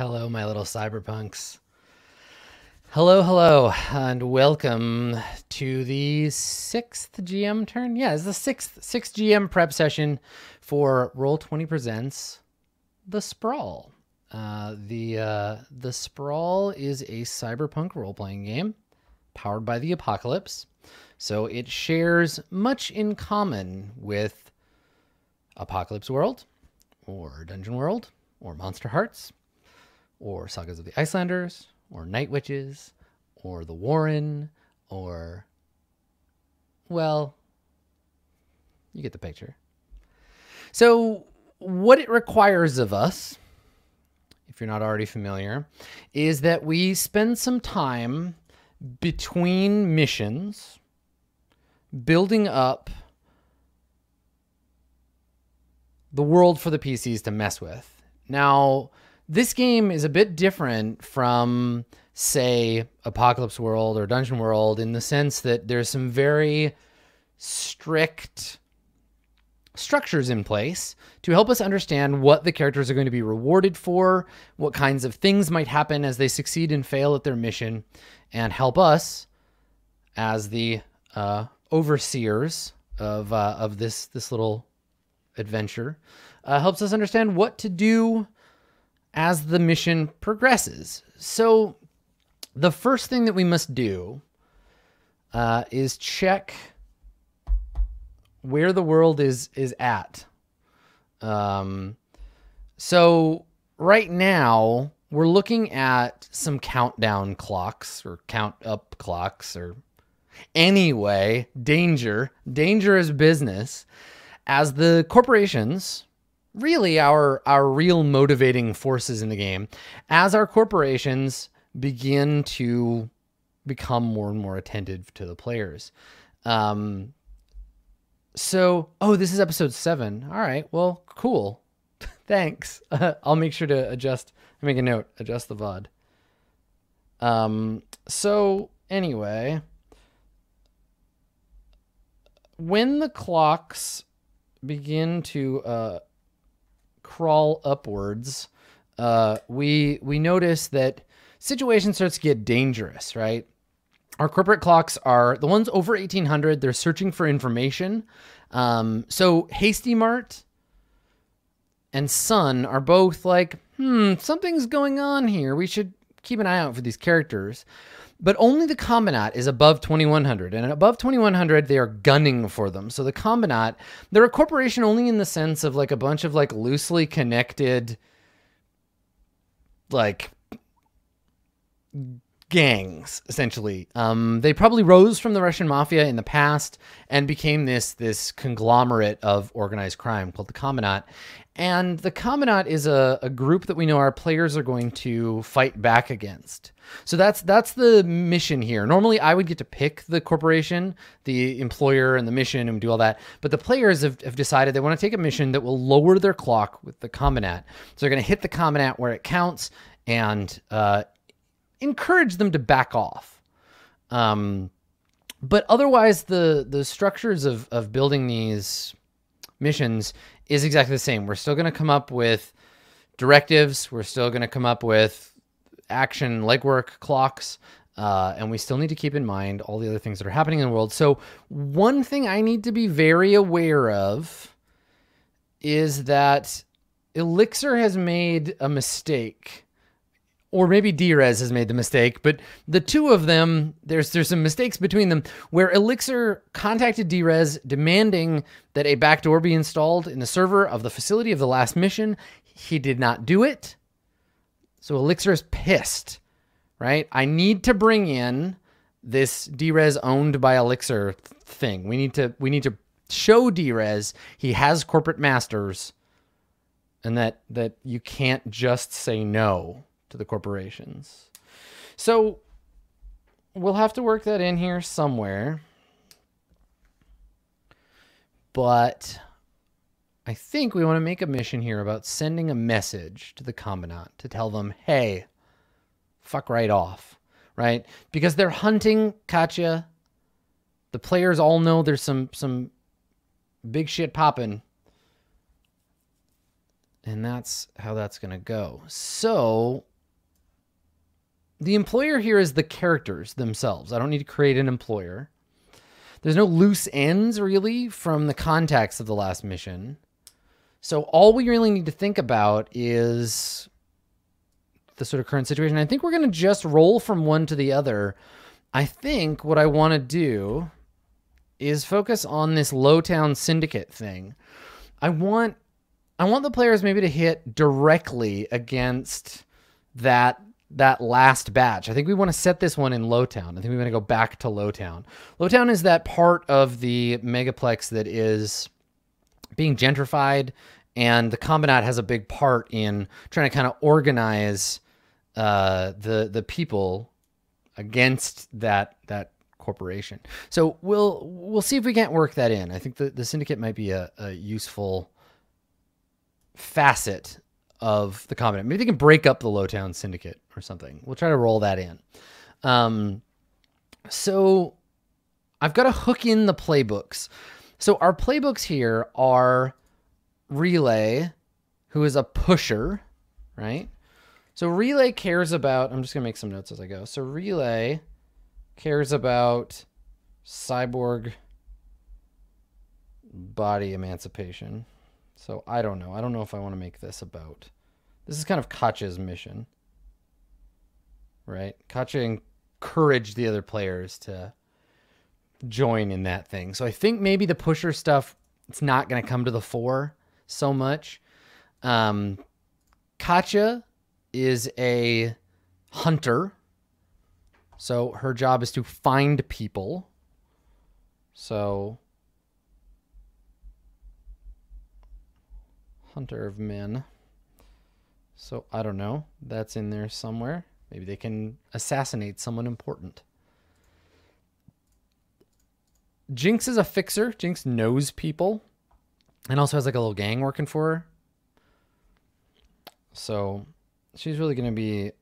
Hello, my little cyberpunks. Hello, hello, and welcome to the sixth GM turn. Yeah, it's the sixth sixth GM prep session for Roll Twenty Presents the Sprawl. Uh, the uh, the Sprawl is a cyberpunk role playing game powered by the Apocalypse, so it shares much in common with Apocalypse World, or Dungeon World, or Monsterhearts or Sagas of the Icelanders, or Night Witches, or The Warren, or. Well, you get the picture. So, what it requires of us, if you're not already familiar, is that we spend some time between missions building up the world for the PCs to mess with. Now, this game is a bit different from, say, Apocalypse World or Dungeon World in the sense that there's some very strict structures in place to help us understand what the characters are going to be rewarded for, what kinds of things might happen as they succeed and fail at their mission, and help us as the uh, overseers of uh, of this this little adventure uh, helps us understand what to do as the mission progresses. So, the first thing that we must do uh, is check where the world is is at. Um, so right now we're looking at some countdown clocks or count up clocks or anyway danger dangerous business as the corporations really our our real motivating forces in the game as our corporations begin to become more and more attentive to the players. Um, so, oh, this is episode seven. All right, well, cool. Thanks. Uh, I'll make sure to adjust. Make a note. Adjust the VOD. Um. So anyway, when the clocks begin to uh, crawl upwards, uh, we we notice that situation starts to get dangerous, right? Our corporate clocks are the ones over 1800. They're searching for information. Um, so Hasty Mart and Sun are both like, hmm, something's going on here. We should keep an eye out for these characters but only the Combinat is above 2100. And above 2100, they are gunning for them. So the Combinat, they're a corporation only in the sense of like a bunch of like loosely connected, like gangs essentially um, they probably rose from the russian mafia in the past and became this this conglomerate of organized crime called the combinat and the Combinat is a, a group that we know our players are going to fight back against. So that's that's the mission here. Normally, I would get to pick the corporation, the employer, and the mission, and do all that. But the players have, have decided they want to take a mission that will lower their clock with the Combinat. So they're going to hit the Combinat where it counts and uh, encourage them to back off. Um, but otherwise, the the structures of of building these missions is exactly the same. We're still going to come up with directives. We're still going to come up with action legwork clocks. Uh, and we still need to keep in mind all the other things that are happening in the world. So, one thing I need to be very aware of is that Elixir has made a mistake or maybe Drez has made the mistake, but the two of them, there's there's some mistakes between them where Elixir contacted Drez demanding that a backdoor be installed in the server of the facility of the last mission. He did not do it. So Elixir is pissed, right? I need to bring in this Drez owned by Elixir thing. We need to we need to show Drez he has corporate masters and that that you can't just say no to the corporations. So we'll have to work that in here somewhere. But I think we want to make a mission here about sending a message to the Combinat to tell them, hey, fuck right off, right? Because they're hunting Katya. The players all know there's some some big shit popping. And that's how that's going to go. So the employer here is the characters themselves. I don't need to create an employer. There's no loose ends really from the context of the last mission. So all we really need to think about is the sort of current situation. I think we're going to just roll from one to the other. I think what I want to do is focus on this Lowtown Syndicate thing. I want I want the players maybe to hit directly against that that last batch. I think we want to set this one in Lowtown. I think we want to go back to Lowtown. Lowtown is that part of the megaplex that is being gentrified, and the Combinat has a big part in trying to kind of organize uh, the the people against that that corporation. So we'll we'll see if we can't work that in. I think the, the syndicate might be a, a useful facet of the Combinat. Maybe they can break up the Lowtown Syndicate or something. We'll try to roll that in. Um, so I've got to hook in the playbooks. So our playbooks here are Relay, who is a pusher, right? So Relay cares about, I'm just going to make some notes as I go. So Relay cares about cyborg body emancipation. So I don't know. I don't know if I want to make this about. This is kind of Katya's mission. Right? Kacha encouraged the other players to join in that thing. So I think maybe the pusher stuff it's not going to come to the fore so much. Um Katja is a hunter. So her job is to find people. So Hunter of Men. So I don't know. That's in there somewhere. Maybe they can assassinate someone important. Jinx is a fixer. Jinx knows people and also has like a little gang working for her. So she's really going to be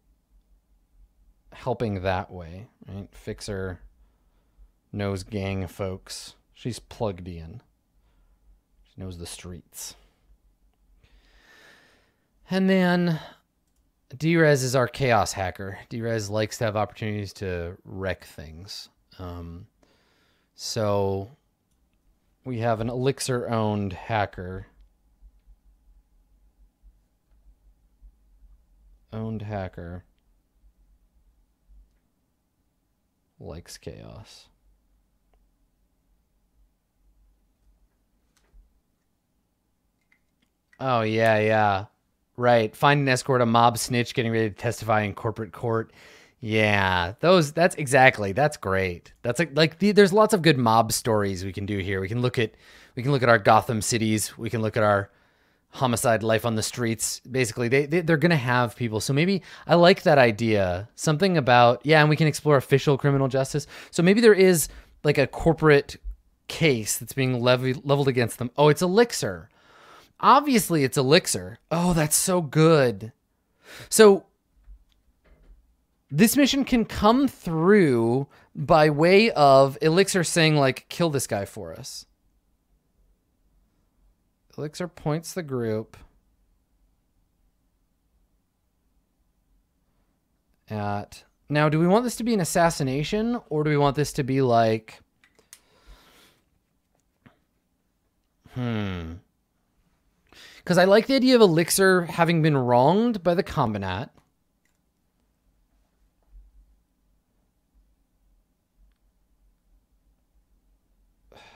helping that way, right? Fixer knows gang folks. She's plugged in. She knows the streets. And then Drez is our chaos hacker. Drez likes to have opportunities to wreck things. Um, so we have an Elixir owned hacker. Owned hacker likes chaos. Oh, yeah, yeah. Right. Find an escort, a mob snitch getting ready to testify in corporate court. Yeah, those. That's exactly. That's great. That's like like the, there's lots of good mob stories we can do here. We can look at we can look at our Gotham cities. We can look at our homicide life on the streets. Basically, they, they they're gonna have people. So maybe I like that idea. Something about yeah, and we can explore official criminal justice. So maybe there is like a corporate case that's being levied leveled against them. Oh, it's Elixir. Obviously, it's Elixir. Oh, that's so good. So, this mission can come through by way of Elixir saying, like, kill this guy for us. Elixir points the group at. Now, do we want this to be an assassination or do we want this to be like. Hmm. Because I like the idea of Elixir having been wronged by the Combinat.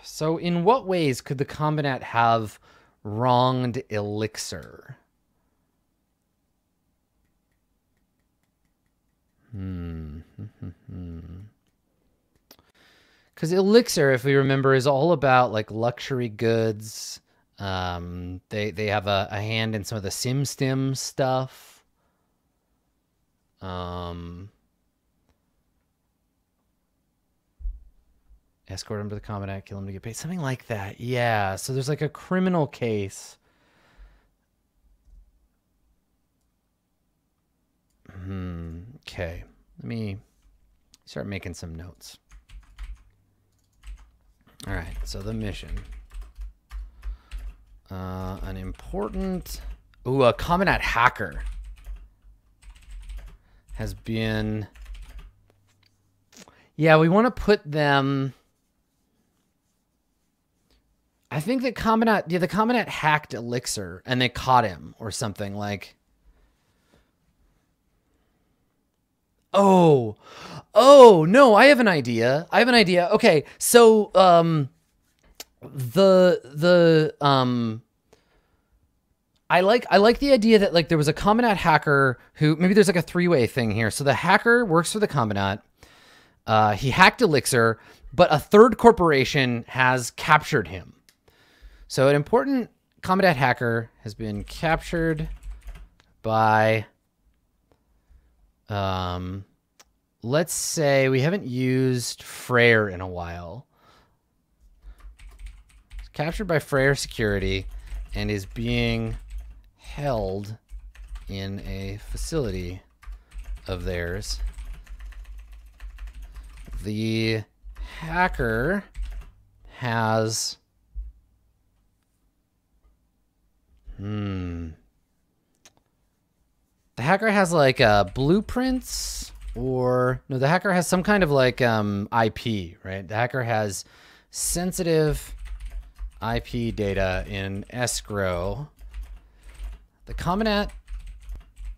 So, in what ways could the Combinat have wronged Elixir? Hmm. Because Elixir, if we remember, is all about like luxury goods um, they they have a, a hand in some of the SimStim stuff. Um, escort him to the Combinat, kill him to get paid, something like that. Yeah. So there's like a criminal case. Hmm. Okay. Let me start making some notes. All right. So the mission. Uh, an important... Ooh, a Combinat hacker. has been. Yeah, we want to put them. I think that Combinat, yeah, the Combinat hacked Elixir and they caught him or something like. Oh, oh no! I have an idea. I have an idea. Okay, so um, the the um, I like I like the idea that like there was a Combinat hacker who maybe there's like a three way thing here. So the hacker works for the Combinat. Uh, he hacked Elixir, but a third corporation has captured him. So an important Combinat hacker has been captured by um, let's say we haven't used Freyr in a while. Captured by Freyr Security and is being held in a facility of theirs. The hacker has hmm the hacker has like uh, blueprints or no, the hacker has some kind of like um, IP, right? The hacker has sensitive IP data in escrow. The Combinat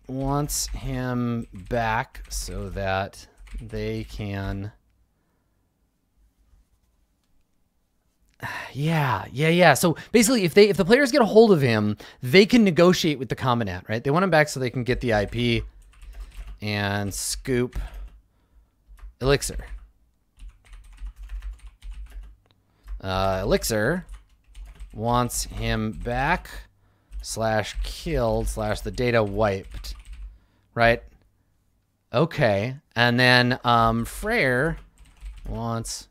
wants him back so that they can Yeah, yeah, yeah. So basically, if they if the players get a hold of him, they can negotiate with the Combinat, right? They want him back so they can get the IP and scoop Elixir. Uh, Elixir wants him back slash killed slash the data wiped, right? Okay, and then um, wants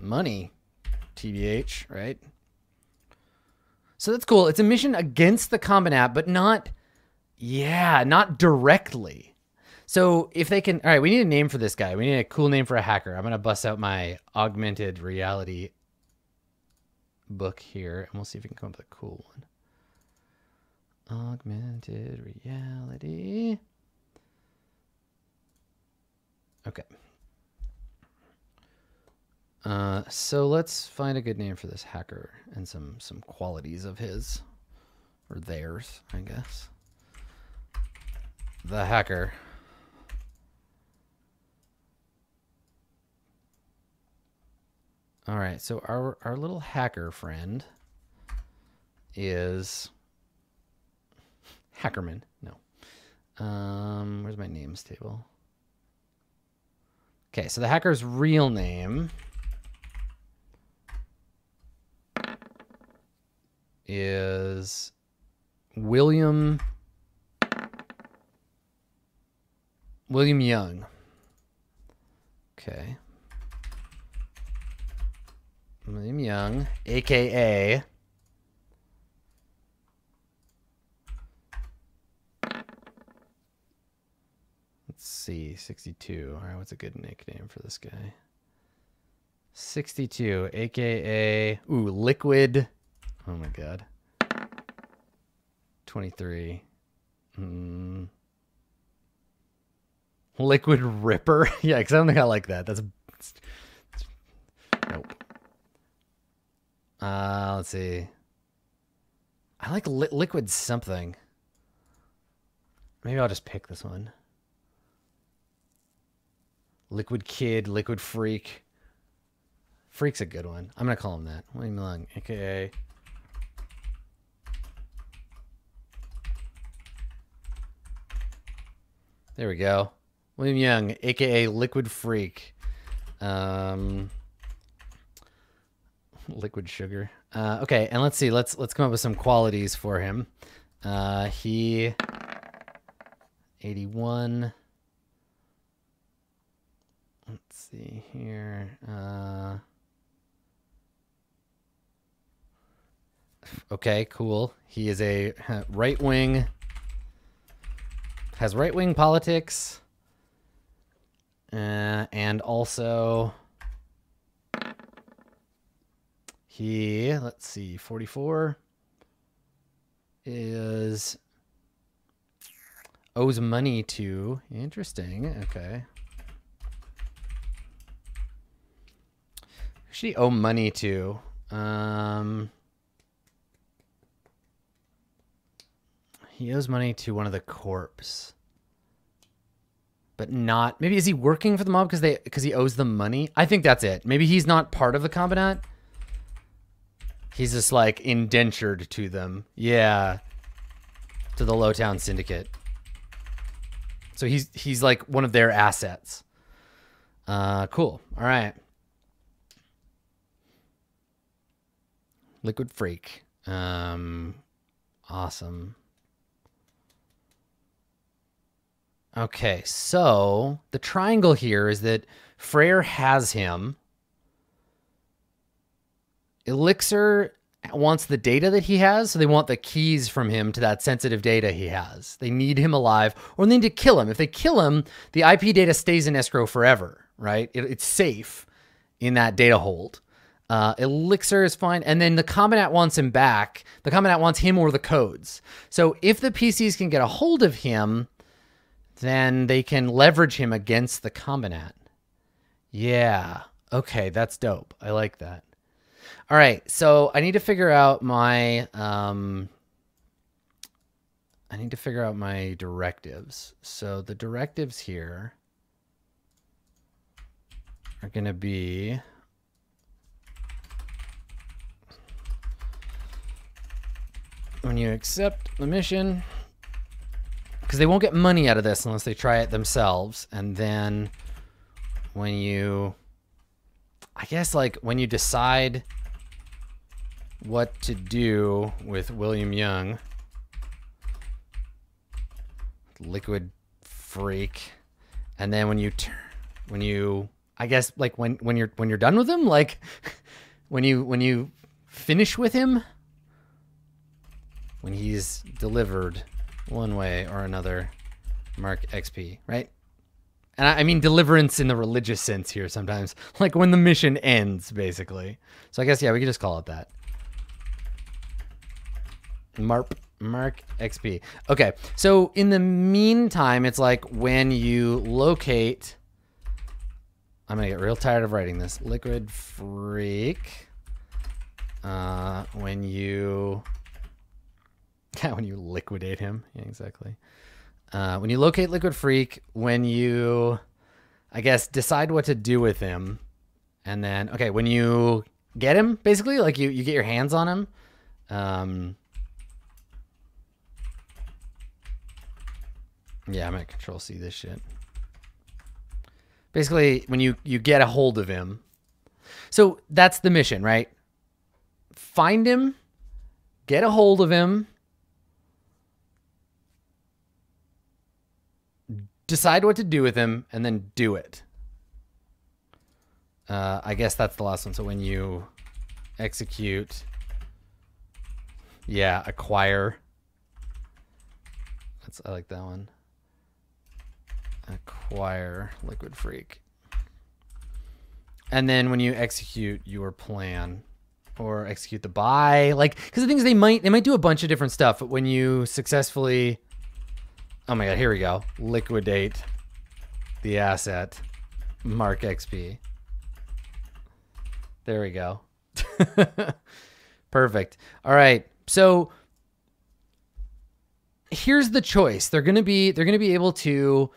money TBH, right? So that's cool. It's a mission against the Combinat, but not, yeah, not directly. So if they can, all right, we need a name for this guy. We need a cool name for a hacker. I'm going to bust out my augmented reality book here, and we'll see if we can come up with a cool one. Augmented reality. Okay. Uh, so let's find a good name for this hacker and some some qualities of his or theirs, I guess. The hacker. All right, so our our little hacker friend is Hackerman. No. Um, where's my names table? Okay, so the hacker's real name is William William Young. Okay. William Young, aka Let's see, 62. All right, what's a good nickname for this guy? 62, aka ooh, Liquid Oh my god. 23. Mm. Liquid Ripper? yeah, because I don't think I like that. That's. Uh, let's see. I like li liquid something. Maybe I'll just pick this one. Liquid Kid, Liquid Freak. Freak's a good one. I'm going to call him that. William Long, aka There we go. William Young, aka Liquid Freak. Um, liquid sugar. Uh, okay, and let's see. Let's let's come up with some qualities for him. Uh, he 81. Let's see here. Uh, okay, cool. He is a right wing has right wing politics, uh, and also he let's see, forty four is owes money to. Interesting. Okay. Should he owe money to? Um, he owes money to one of the corpse, but not. Maybe is he working for the mob because they because he owes them money? I think that's it. Maybe he's not part of the combinat. He's just like indentured to them. Yeah, to the Lowtown Syndicate. So he's he's like one of their assets. Uh, cool. All right. Liquid Freak. Um, awesome. Okay, so the triangle here is that Freyr has him. Elixir wants the data that he has, so they want the keys from him to that sensitive data he has. They need him alive, or they need to kill him. If they kill him, the IP data stays in escrow forever, right? It, it's safe in that data hold. Uh, Elixir is fine, and then the Combinat wants him back. The Combinat wants him or the codes. So if the PCs can get a hold of him, then they can leverage him against the Combinat. Yeah. Okay, that's dope. I like that. All right, so I need to figure out my um I need to figure out my directives. So the directives here are going to be when you accept the mission because they won't get money out of this unless they try it themselves and then when you I guess like when you decide what to do with William Young. Liquid freak. And then when you turn, when you I guess like when when you're when you're done with him, like when you when you finish with him when he's delivered one way or another, mark XP, right? And I, I mean deliverance in the religious sense here sometimes. Like when the mission ends, basically. So I guess yeah, we could just call it that. Marp Mark XP. Okay, so in the meantime, it's like when you locate. I'm gonna get real tired of writing this. Liquid Freak. Uh, when you. Yeah, when you liquidate him. Yeah, exactly. Uh, when you locate Liquid Freak, when you, I guess, decide what to do with him, and then okay, when you get him, basically, like you you get your hands on him. Um, Yeah, I'm gonna control C this shit. Basically, when you you get a hold of him, so that's the mission, right? Find him, get a hold of him, decide what to do with him, and then do it. Uh, I guess that's the last one. So when you execute, yeah, acquire. That's I like that one acquire liquid freak. And then when you execute your plan or execute the buy, like because the things they might they might do a bunch of different stuff, but when you successfully Oh my god, here we go. Liquidate the asset. Mark XP. There we go. Perfect. All right. So here's the choice. They're going to be they're going to be able to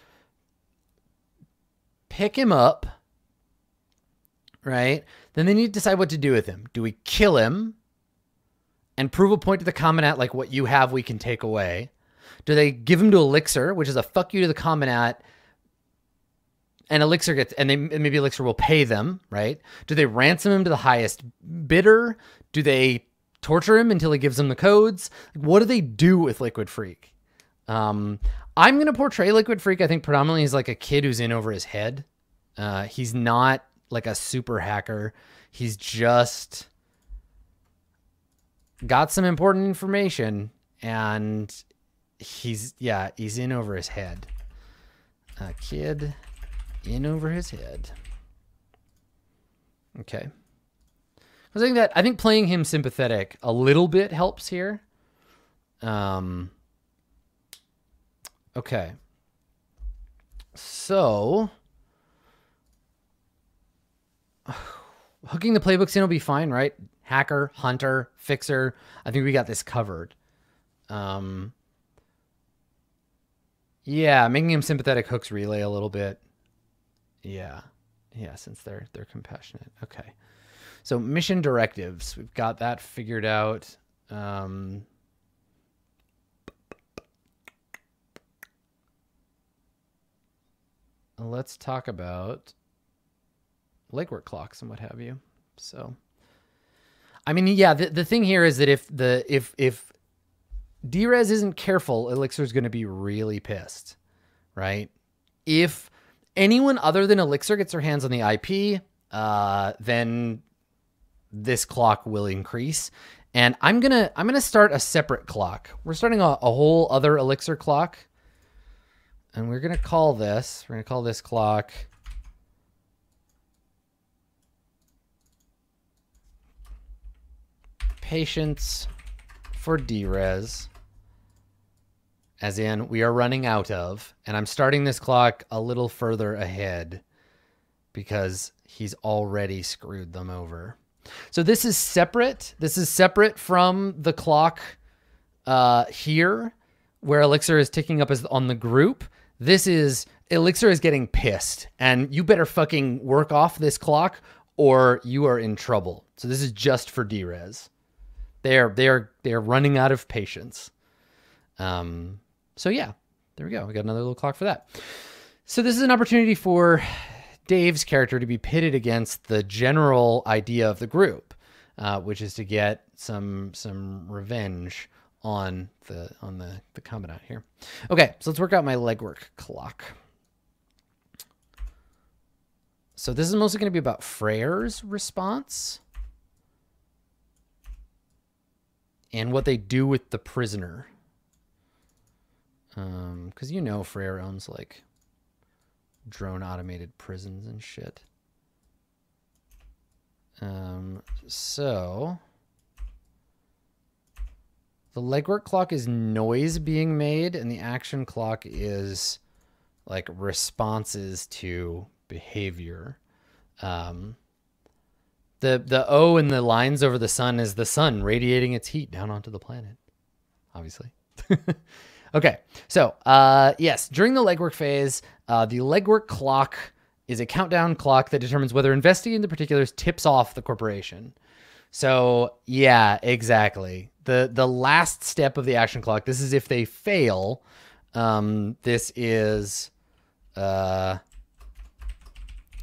pick him up, right? Then they need to decide what to do with him. Do we kill him and prove a point to the Combinat like what you have we can take away? Do they give him to Elixir, which is a fuck you to the Combinat, and Elixir gets, and they maybe Elixir will pay them, right? Do they ransom him to the highest bidder? Do they torture him until he gives them the codes? What do they do with Liquid Freak? Um, I'm gonna portray Liquid Freak. I think predominantly as like a kid who's in over his head. Uh, he's not like a super hacker. He's just got some important information, and he's yeah he's in over his head. A kid in over his head. Okay. I think that I think playing him sympathetic a little bit helps here. Um Okay. So hooking the playbooks in will be fine, right? Hacker, hunter, fixer. I think we got this covered. Um, yeah, making him sympathetic hooks relay a little bit. Yeah, yeah, since they're they're compassionate. Okay, so mission directives, we've got that figured out. Um, let's talk about legwork clocks and what have you. So, I mean, yeah, the, the thing here is that if the if if Drez isn't careful, Elixir's going to be really pissed, right? If anyone other than Elixir gets their hands on the IP, uh, then this clock will increase. And I'm gonna I'm gonna start a separate clock. We're starting a, a whole other Elixir clock, and we're gonna call this. We're gonna call this clock. Patience for Drez. As in, we are running out of, and I'm starting this clock a little further ahead because he's already screwed them over. So this is separate. This is separate from the clock uh, here, where Elixir is ticking up as on the group. This is Elixir is getting pissed, and you better fucking work off this clock, or you are in trouble. So this is just for Drez. They're they're they're running out of patience. Um, so yeah, there we go. We got another little clock for that. So this is an opportunity for Dave's character to be pitted against the general idea of the group, uh, which is to get some some revenge on the on the the Combinat here. Okay, so let's work out my legwork clock. So this is mostly going to be about Freyr's response and what they do with the prisoner. Um, because you know Freyr owns like drone automated prisons and shit. Um, so the legwork clock is noise being made, and the action clock is like responses to behavior. Um, the the O in the lines over the sun is the sun radiating its heat down onto the planet. Obviously. Okay, so uh, yes, during the legwork phase, uh, the legwork clock is a countdown clock that determines whether investigating the particulars tips off the corporation. So yeah, exactly. the The last step of the action clock. This is if they fail. Um, this is uh,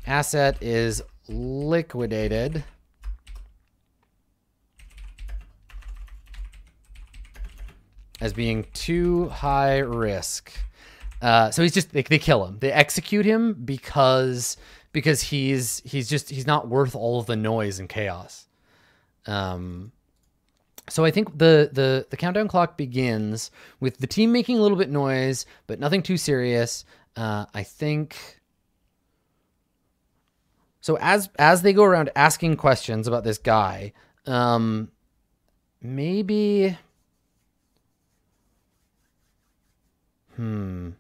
asset is liquidated. as being too high risk. Uh, so he's just they, they kill him. They execute him because because he's he's just he's not worth all of the noise and chaos. Um, so I think the the the countdown clock begins with the team making a little bit noise, but nothing too serious. Uh, I think. So as as they go around asking questions about this guy, um, maybe Hmm.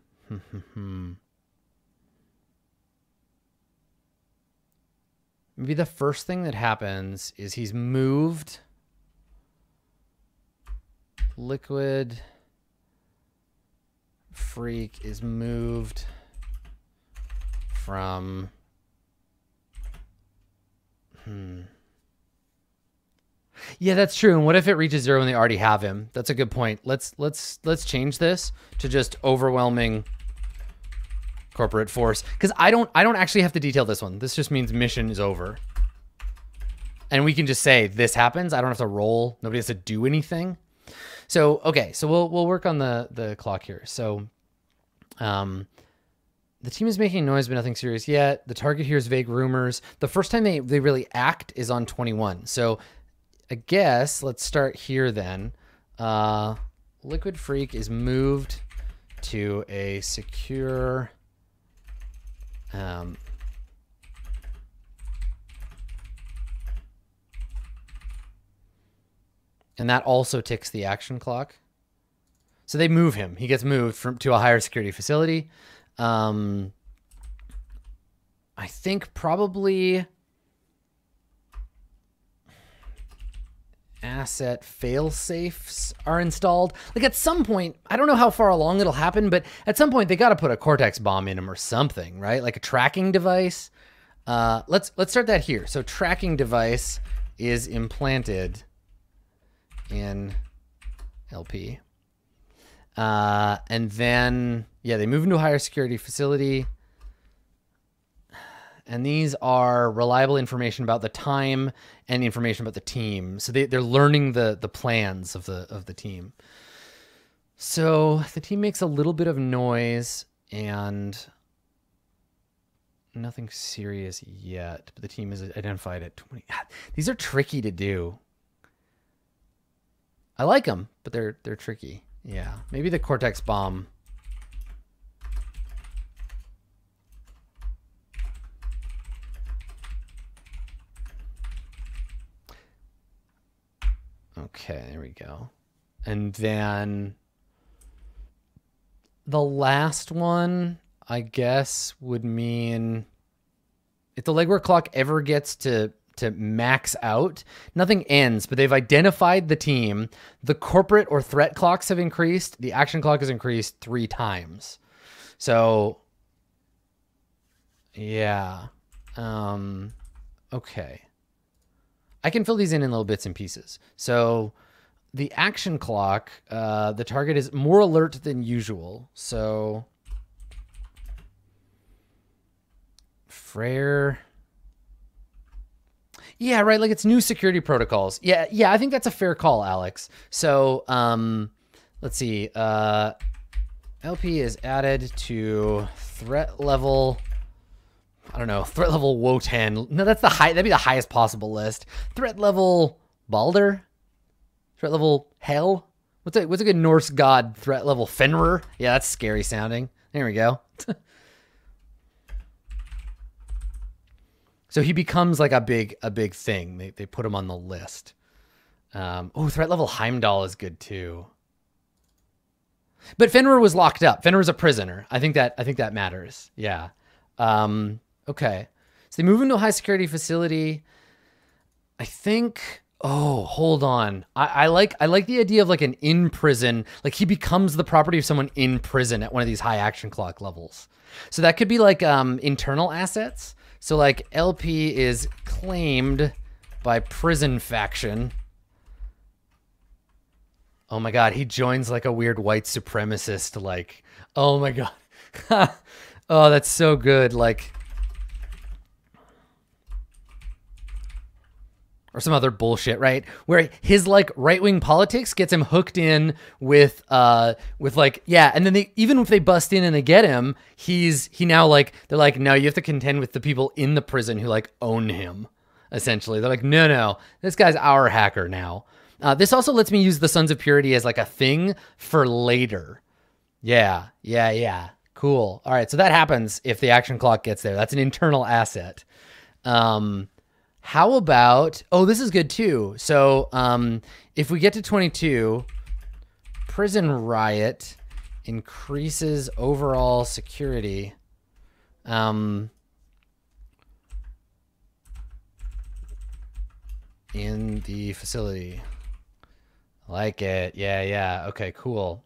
Maybe the first thing that happens is he's moved liquid freak is moved from hmm yeah, that's true. And what if it reaches zero and they already have him? That's a good point. Let's let's let's change this to just overwhelming corporate force because I don't I don't actually have to detail this one. This just means mission is over. And we can just say this happens. I don't have to roll. Nobody has to do anything. So okay, so we'll we'll work on the the clock here. So um the team is making noise, but nothing serious yet. The target hears vague rumors. The first time they, they really act is on 21. So I guess let's start here then. Uh, Liquid Freak is moved to a secure um, and that also ticks the action clock. So they move him. He gets moved from to a higher security facility. Um, I think probably asset fail safes are installed. Like at some point, I don't know how far along it'll happen, but at some point they got to put a Cortex bomb in him or something, right? Like a tracking device. Uh, let's let's start that here. So tracking device is implanted in LP. Uh, and then, yeah, they move into a higher security facility. And these are reliable information about the time and information about the team. So they, they're learning the, the plans of the, of the team. So the team makes a little bit of noise and nothing serious yet. But the team is identified at 20. Ah, these are tricky to do. I like them, but they're they're tricky. Yeah, maybe the Cortex bomb. Okay, there we go. And then the last one, I guess, would mean if the legwork clock ever gets to to max out. Nothing ends, but they've identified the team. The corporate or threat clocks have increased. The action clock has increased three times. So, yeah. Um, okay. I can fill these in in little bits and pieces. So, the action clock, uh, the target is more alert than usual. So, Freyr yeah, right. Like it's new security protocols. Yeah, yeah. I think that's a fair call, Alex. So, um, let's see. Uh, LP is added to threat level. I don't know. Threat level Wotan. No, that's the high. That'd be the highest possible list. Threat level Balder. Threat level Hell? What's a what's a good Norse god threat level Fenrir? Yeah, that's scary sounding. There we go. So he becomes like a big a big thing. They they put him on the list. Um, oh, threat level Heimdall is good too. But Fenrir was locked up. Fenrir was a prisoner. I think that I think that matters. Yeah. Um, okay. So they move into a high security facility. I think. Oh, hold on. I, I like I like the idea of like an in prison. Like he becomes the property of someone in prison at one of these high action clock levels. So that could be like um, internal assets. So like LP is claimed by prison faction. Oh my god, he joins like a weird white supremacist like oh my god. oh, that's so good like or some other bullshit, right? Where his like right wing politics gets him hooked in with uh with like yeah, and then they even if they bust in and they get him, he's he now like they're like no, you have to contend with the people in the prison who like own him. Essentially, they're like no, no, this guy's our hacker now. Uh, this also lets me use the Sons of Purity as like a thing for later. Yeah, yeah, yeah. Cool. All right, so that happens if the action clock gets there. That's an internal asset. Um, how about, oh, this is good too. So um, if we get to 22, prison riot increases overall security. Um, in the facility. Like it. Yeah, yeah. Okay, cool.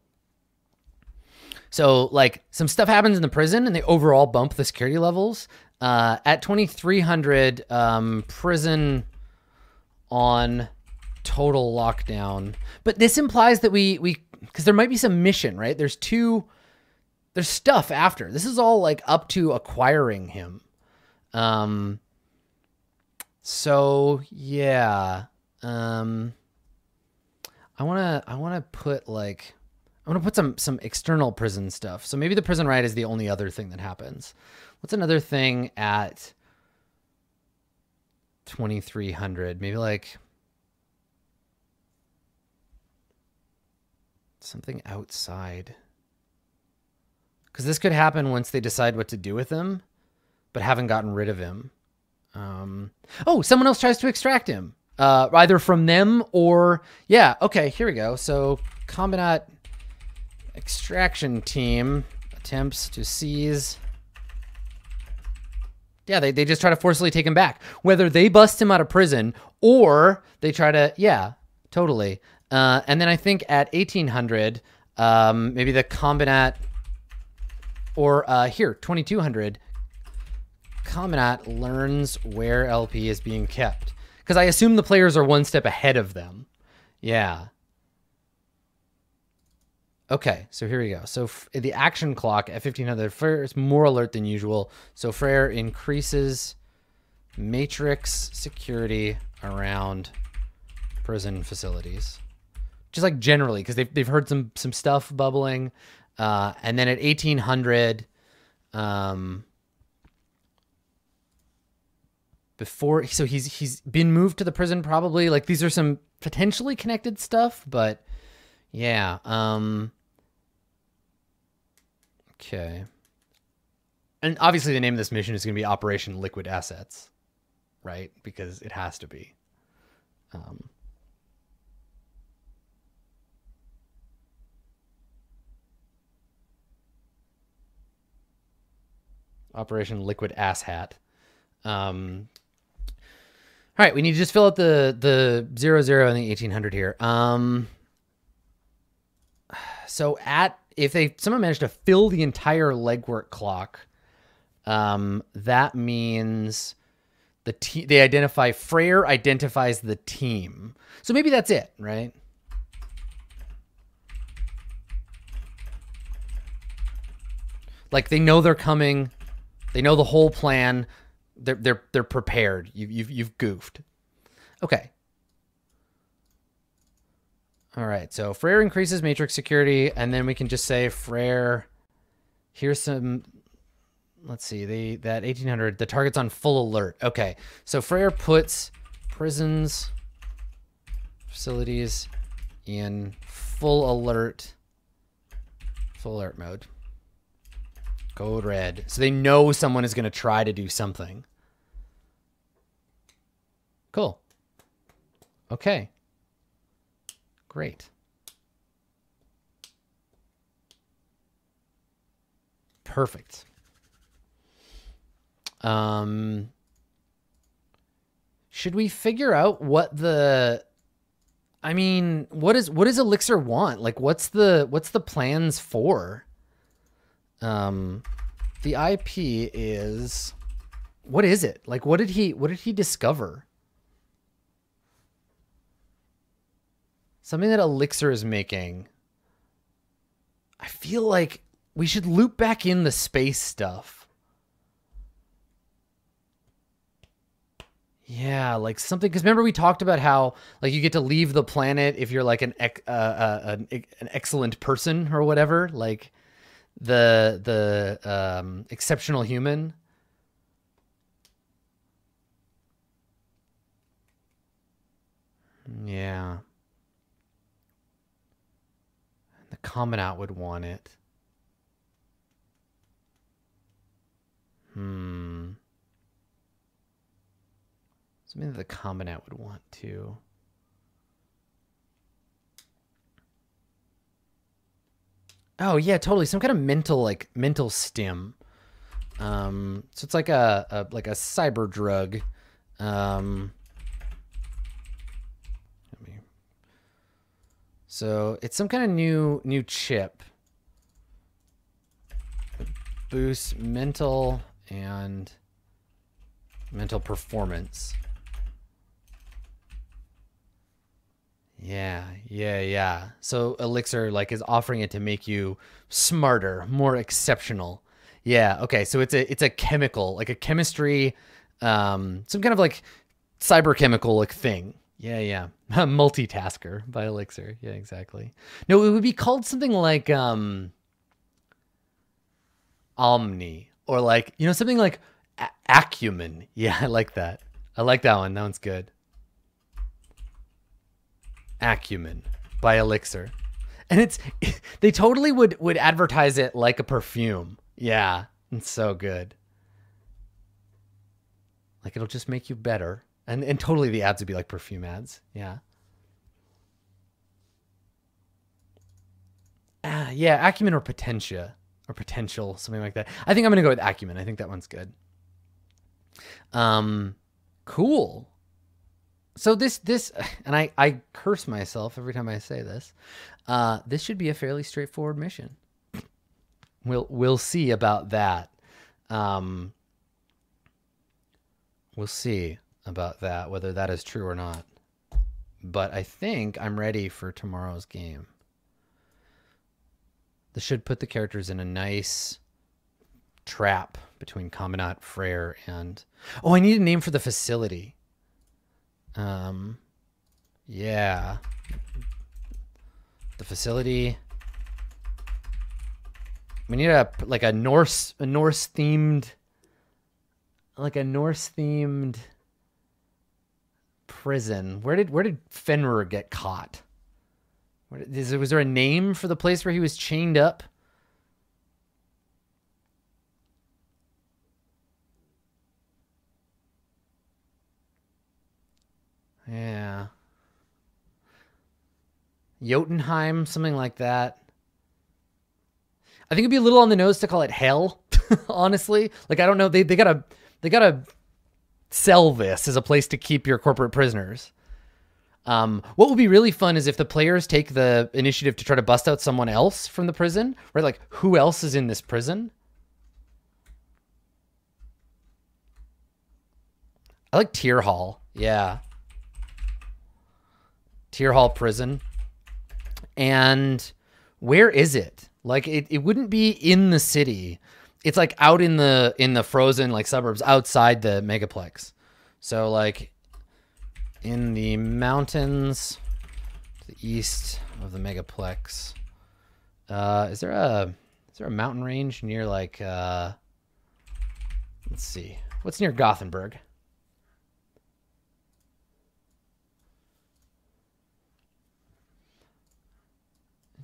So, like, some stuff happens in the prison and they overall bump the security levels. Uh, at 2300, um, prison on total lockdown. But this implies that we, we, because there might be some mission, right? There's two, there's stuff after. This is all like up to acquiring him. Um, so yeah. Um, I want to, I want to put like, I want to put some, some external prison stuff. So maybe the prison riot is the only other thing that happens. What's another thing at 2300? Maybe like something outside. Because this could happen once they decide what to do with him, but haven't gotten rid of him. Um, oh, someone else tries to extract him, uh, either from them or, yeah, okay, here we go. So, Combinat Extraction team attempts to seize. Yeah, they, they just try to forcibly take him back. Whether they bust him out of prison or they try to, yeah, totally. Uh, and then I think at 1800, um, maybe the Combinat, or uh, here, 2200, Combinat learns where LP is being kept. Because I assume the players are one step ahead of them. Yeah. Okay, so here we go. So the action clock at 1500, Freyr is more alert than usual. So Freyr increases matrix security around prison facilities. Just like generally, because they've, they've heard some, some stuff bubbling. Uh, and then at 1800, um, before, so he's, he's been moved to the prison probably. Like these are some potentially connected stuff, but yeah. Um, Okay. And obviously, the name of this mission is going to be Operation Liquid Assets, right? Because it has to be. Um, Operation Liquid Ass Hat. Um, all right, we need to just fill out the the zero zero and the eighteen hundred here. Um, so at if they someone managed to fill the entire legwork clock, um, that means the team they identify Freyr identifies the team. So maybe that's it, right? Like they know they're coming, they know the whole plan. They're they're they're prepared. You you've you've goofed. Okay. All right, so Freyr increases matrix security, and then we can just say Freyr. Here's some. Let's see, the that 1800. The target's on full alert. Okay, so Freyr puts prisons, facilities in full alert, full alert mode. Code red. So they know someone is going to try to do something. Cool. Okay. Great. Perfect. Um, should we figure out what the I mean, what is what does Elixir want? Like what's the what's the plans for? Um the IP is what is it? Like what did he what did he discover? Something that Elixir is making. I feel like we should loop back in the space stuff. Yeah, like something because remember we talked about how like you get to leave the planet if you're like an uh, uh, an, an excellent person or whatever, like the the um, exceptional human. Yeah. Combinat would want it. Hmm. Something that the Combinat would want to. Oh yeah, totally. Some kind of mental like mental stim. Um, so it's like a, a like a cyber drug. Um, So it's some kind of new new chip. Boosts mental and mental performance. Yeah, yeah, yeah. So Elixir like is offering it to make you smarter, more exceptional. Yeah, okay. So it's a it's a chemical, like a chemistry um some kind of like cyber chemical like thing. Yeah, yeah. Multitasker by Elixir. Yeah, exactly. No, it would be called something like um Omni or like, you know, something like Acumen. Yeah, I like that. I like that one. That one's good. Acumen by Elixir. And it's they totally would would advertise it like a perfume. Yeah, it's so good. Like it'll just make you better. And and totally the ads would be like perfume ads. Yeah. Ah, yeah, acumen or potentia or potential, something like that. I think I'm gonna go with acumen. I think that one's good. Um, cool. So this this and I I curse myself every time I say this. Uh, this should be a fairly straightforward mission. We'll we'll see about that. Um, we'll see about that whether that is true or not. But I think I'm ready for tomorrow's game. This should put the characters in a nice trap between Commandant Freyr and Oh, I need a name for the facility. Um yeah. The facility we need a like a Norse a Norse themed like a Norse themed prison. Where did where did Fenrir get caught? Did, was there a name for the place where he was chained up? Yeah. Jotunheim, something like that. I think it'd be a little on the nose to call it hell, honestly. Like I don't know, they they gotta they gotta sell this as a place to keep your corporate prisoners. Um, what would be really fun is if the players take the initiative to try to bust out someone else from the prison, right? Like who else is in this prison? I like Tier Hall. Yeah. Tier Hall prison. And where is it? Like it, it wouldn't be in the city. It's like out in the in the frozen like suburbs outside the megaplex. So like in the mountains to the east of the megaplex. Uh is there a is there a mountain range near like uh let's see. What's near Gothenburg?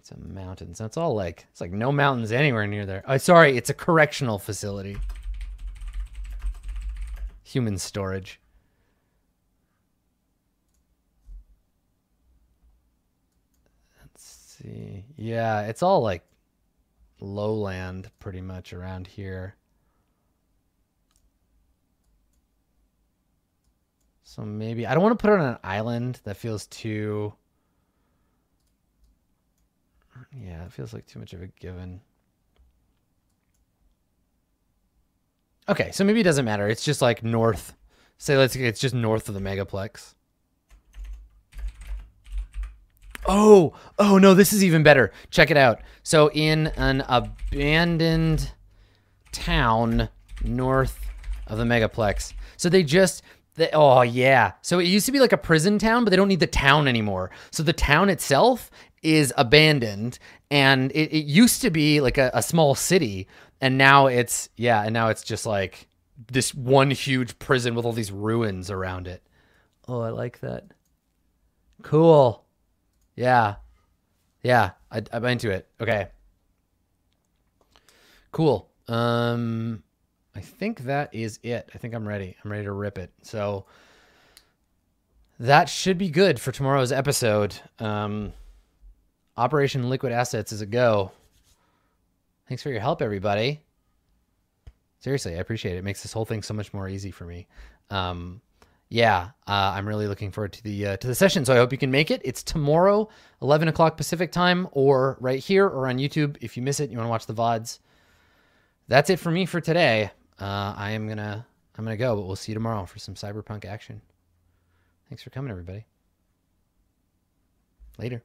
Some mountains. That's all like it's like no mountains anywhere near there. Oh, sorry, it's a correctional facility. Human storage. Let's see. Yeah, it's all like lowland pretty much around here. So maybe I don't want to put it on an island that feels too yeah, it feels like too much of a given. Okay, so maybe it doesn't matter. It's just like north. Say let's it's just north of the megaplex. Oh, oh no, this is even better. Check it out. So in an abandoned town north of the megaplex. So they just they, oh yeah. So it used to be like a prison town, but they don't need the town anymore. So the town itself is abandoned and it, it used to be like a, a small city and now it's yeah and now it's just like this one huge prison with all these ruins around it. Oh i like that. Cool. Yeah. Yeah I, i'm into it. Okay. Cool. Um i think that is it. I think i'm ready. I'm ready to rip it. So that should be good for tomorrow's episode. Um Operation Liquid Assets is a go. Thanks for your help, everybody. Seriously, I appreciate it. It makes this whole thing so much more easy for me. Um, yeah, uh, I'm really looking forward to the uh, to the session. So I hope you can make it. It's tomorrow, 11 o'clock Pacific time, or right here or on YouTube. If you miss it, you want to watch the vods. That's it for me for today. Uh, I am gonna I'm gonna go, but we'll see you tomorrow for some cyberpunk action. Thanks for coming, everybody. Later.